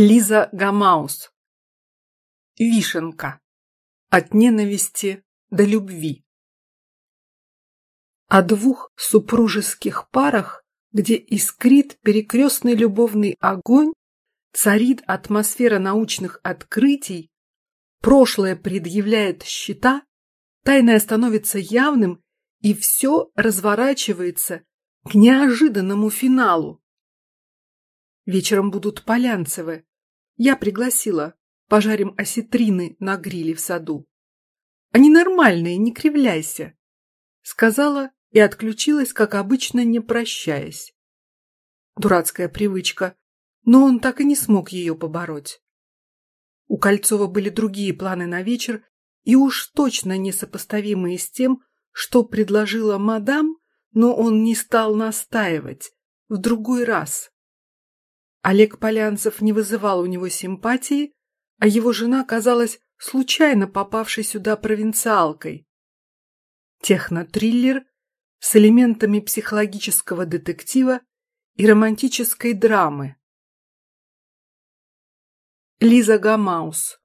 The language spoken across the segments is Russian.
Лиза Гамаус. Вишенка. От ненависти до любви. О двух супружеских парах, где искрит перекрестный любовный огонь, царит атмосфера научных открытий, прошлое предъявляет счета, тайное становится явным, и все разворачивается к неожиданному финалу. Вечером будут Полянцевы. Я пригласила. Пожарим осетрины на гриле в саду. Они нормальные, не кривляйся. Сказала и отключилась, как обычно, не прощаясь. Дурацкая привычка, но он так и не смог ее побороть. У Кольцова были другие планы на вечер, и уж точно несопоставимые с тем, что предложила мадам, но он не стал настаивать. В другой раз. Олег Полянцев не вызывал у него симпатии, а его жена казалась случайно попавшей сюда провинциалкой. Технотриллер с элементами психологического детектива и романтической драмы. Лиза Гамаус.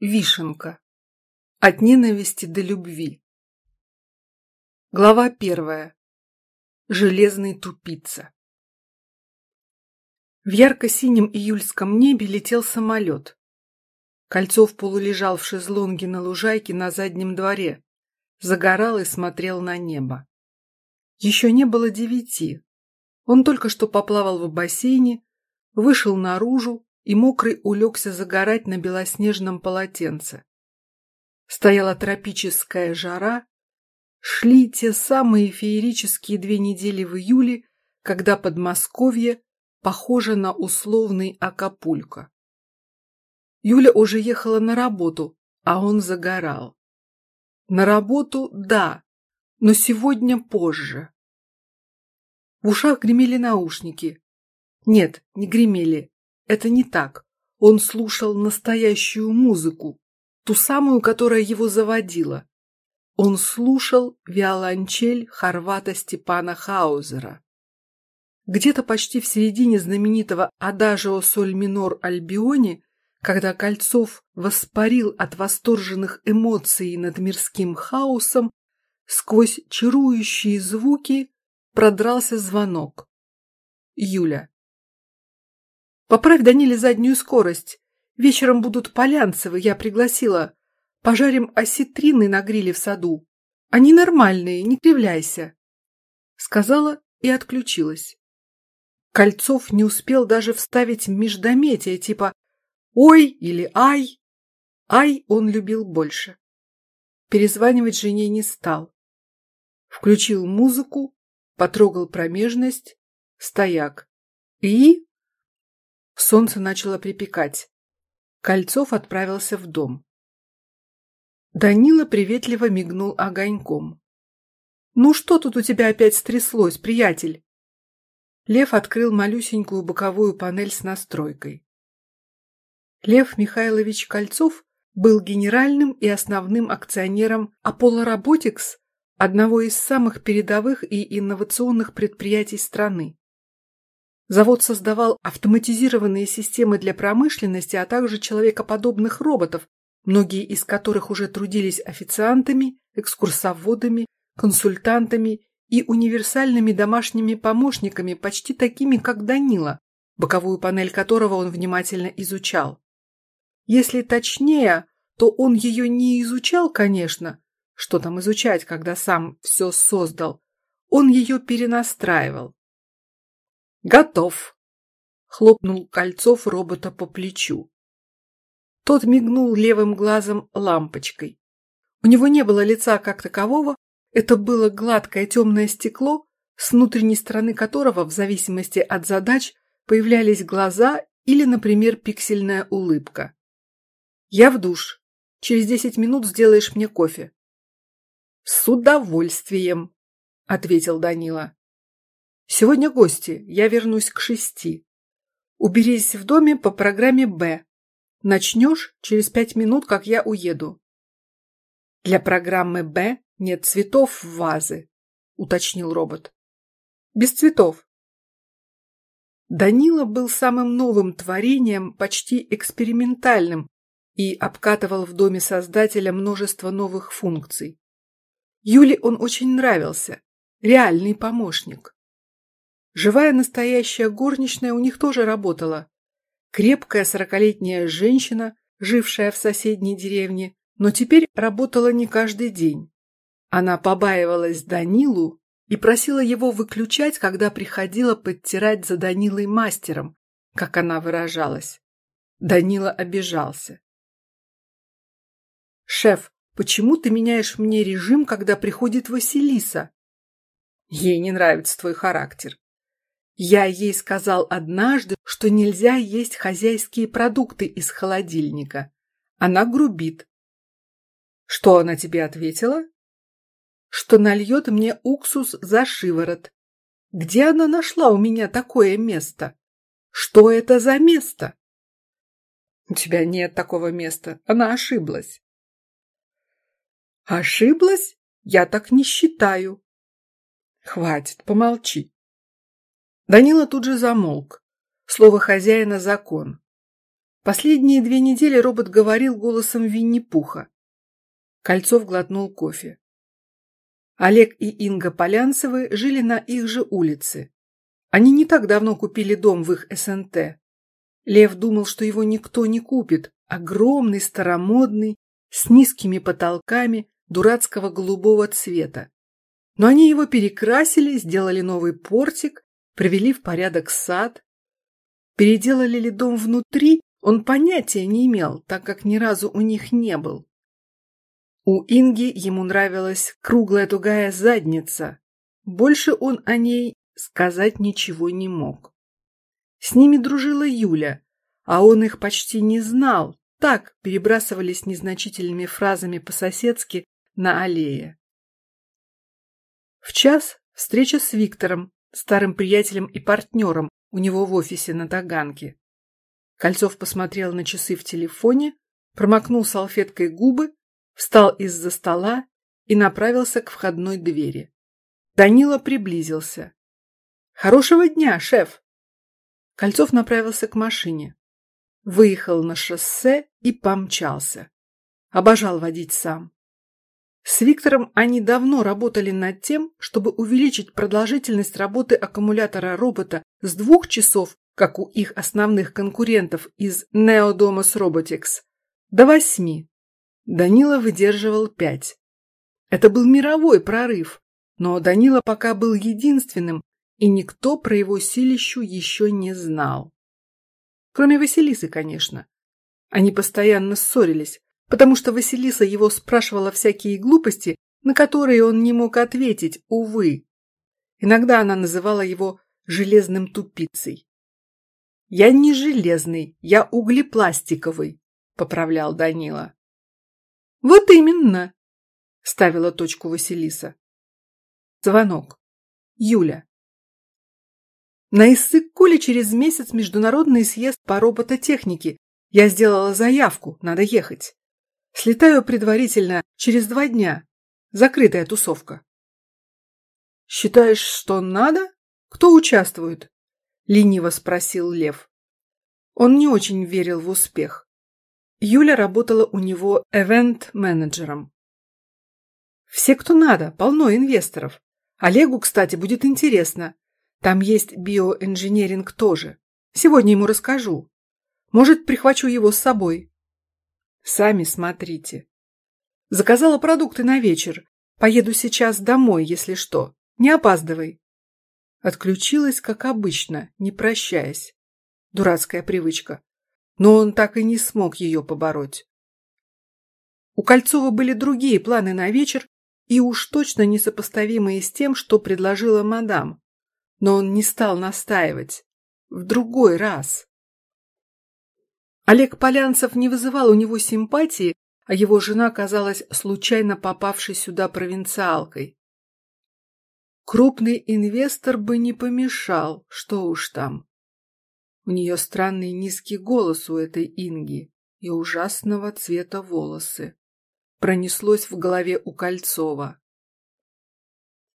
Вишенка. От ненависти до любви. Глава первая. Железный тупица. В ярко-синем июльском небе летел самолет. Кольцов полулежал в шезлонге на лужайке на заднем дворе, загорал и смотрел на небо. Еще не было девяти. Он только что поплавал в бассейне, вышел наружу и мокрый улегся загорать на белоснежном полотенце. Стояла тропическая жара, шли те самые феерические две недели в июле, когда Подмосковье похоже на условный Акапулько. Юля уже ехала на работу, а он загорал. На работу – да, но сегодня позже. В ушах гремели наушники. Нет, не гремели. Это не так. Он слушал настоящую музыку, ту самую, которая его заводила. Он слушал виолончель Хорвата Степана Хаузера. Где-то почти в середине знаменитого «Адажио соль минор Альбиони», когда Кольцов воспарил от восторженных эмоций над мирским хаосом, сквозь чарующие звуки продрался звонок. Юля. «Поправь, Даниле, заднюю скорость. Вечером будут Полянцевы, я пригласила. Пожарим осетрины на гриле в саду. Они нормальные, не кривляйся». Сказала и отключилась. Кольцов не успел даже вставить междометие типа «Ой» или «Ай». «Ай» он любил больше. Перезванивать жене не стал. Включил музыку, потрогал промежность, стояк. И... Солнце начало припекать. Кольцов отправился в дом. Данила приветливо мигнул огоньком. «Ну что тут у тебя опять стряслось, приятель?» Лев открыл малюсенькую боковую панель с настройкой. Лев Михайлович Кольцов был генеральным и основным акционером Apollo Robotics, одного из самых передовых и инновационных предприятий страны. Завод создавал автоматизированные системы для промышленности, а также человекоподобных роботов, многие из которых уже трудились официантами, экскурсоводами, консультантами и универсальными домашними помощниками, почти такими, как Данила, боковую панель которого он внимательно изучал. Если точнее, то он ее не изучал, конечно. Что там изучать, когда сам все создал? Он ее перенастраивал. «Готов!» — хлопнул Кольцов робота по плечу. Тот мигнул левым глазом лампочкой. У него не было лица как такового, это было гладкое темное стекло, с внутренней стороны которого, в зависимости от задач, появлялись глаза или, например, пиксельная улыбка. «Я в душ. Через десять минут сделаешь мне кофе». «С удовольствием», — ответил Данила. «Сегодня гости. Я вернусь к шести. Уберись в доме по программе «Б». Начнешь через пять минут, как я уеду». Для программы «Б» «Нет цветов в вазы», — уточнил робот. «Без цветов». Данила был самым новым творением, почти экспериментальным, и обкатывал в доме создателя множество новых функций. Юле он очень нравился, реальный помощник. Живая настоящая горничная у них тоже работала. Крепкая сорокалетняя женщина, жившая в соседней деревне, но теперь работала не каждый день. Она побаивалась Данилу и просила его выключать, когда приходила подтирать за Данилой мастером, как она выражалась. Данила обижался. «Шеф, почему ты меняешь мне режим, когда приходит Василиса?» «Ей не нравится твой характер. Я ей сказал однажды, что нельзя есть хозяйские продукты из холодильника. Она грубит. Что она тебе ответила? Что нальет мне уксус за шиворот. Где она нашла у меня такое место? Что это за место? У тебя нет такого места. Она ошиблась. Ошиблась? Я так не считаю. Хватит, помолчи. Данила тут же замолк. Слово хозяина – закон. Последние две недели робот говорил голосом Винни-Пуха. Кольцов глотнул кофе. Олег и Инга Полянцевы жили на их же улице. Они не так давно купили дом в их СНТ. Лев думал, что его никто не купит. Огромный, старомодный, с низкими потолками, дурацкого голубого цвета. Но они его перекрасили, сделали новый портик, привели в порядок сад. Переделали ли дом внутри, он понятия не имел, так как ни разу у них не был. У Инги ему нравилась круглая тугая задница. Больше он о ней сказать ничего не мог. С ними дружила Юля, а он их почти не знал, так перебрасывались незначительными фразами по-соседски на аллее. В час встреча с Виктором, старым приятелем и партнером у него в офисе на Таганке. Кольцов посмотрел на часы в телефоне, промокнул салфеткой губы, встал из-за стола и направился к входной двери. Данила приблизился. «Хорошего дня, шеф!» Кольцов направился к машине. Выехал на шоссе и помчался. Обожал водить сам. С Виктором они давно работали над тем, чтобы увеличить продолжительность работы аккумулятора робота с двух часов, как у их основных конкурентов из Neodomus Robotics, до восьми. Данила выдерживал пять. Это был мировой прорыв, но Данила пока был единственным, и никто про его силищу еще не знал. Кроме Василисы, конечно. Они постоянно ссорились, потому что Василиса его спрашивала всякие глупости, на которые он не мог ответить, увы. Иногда она называла его железным тупицей. «Я не железный, я углепластиковый», — поправлял Данила. «Вот именно», — ставила точку Василиса. Звонок. Юля. На Иссык-Коле через месяц международный съезд по робототехнике. Я сделала заявку, надо ехать. Слетаю предварительно через два дня. Закрытая тусовка. Считаешь, что надо? Кто участвует? Лениво спросил Лев. Он не очень верил в успех. Юля работала у него эвент-менеджером. Все, кто надо, полно инвесторов. Олегу, кстати, будет интересно. Там есть биоинженеринг тоже. Сегодня ему расскажу. Может, прихвачу его с собой. Сами смотрите. Заказала продукты на вечер. Поеду сейчас домой, если что. Не опаздывай. Отключилась, как обычно, не прощаясь. Дурацкая привычка. Но он так и не смог ее побороть. У Кольцова были другие планы на вечер, и уж точно несопоставимые с тем, что предложила мадам. Но он не стал настаивать. В другой раз. Олег Полянцев не вызывал у него симпатии, а его жена казалась случайно попавшей сюда провинциалкой. Крупный инвестор бы не помешал, что уж там. У нее странный низкий голос у этой Инги и ужасного цвета волосы. Пронеслось в голове у Кольцова.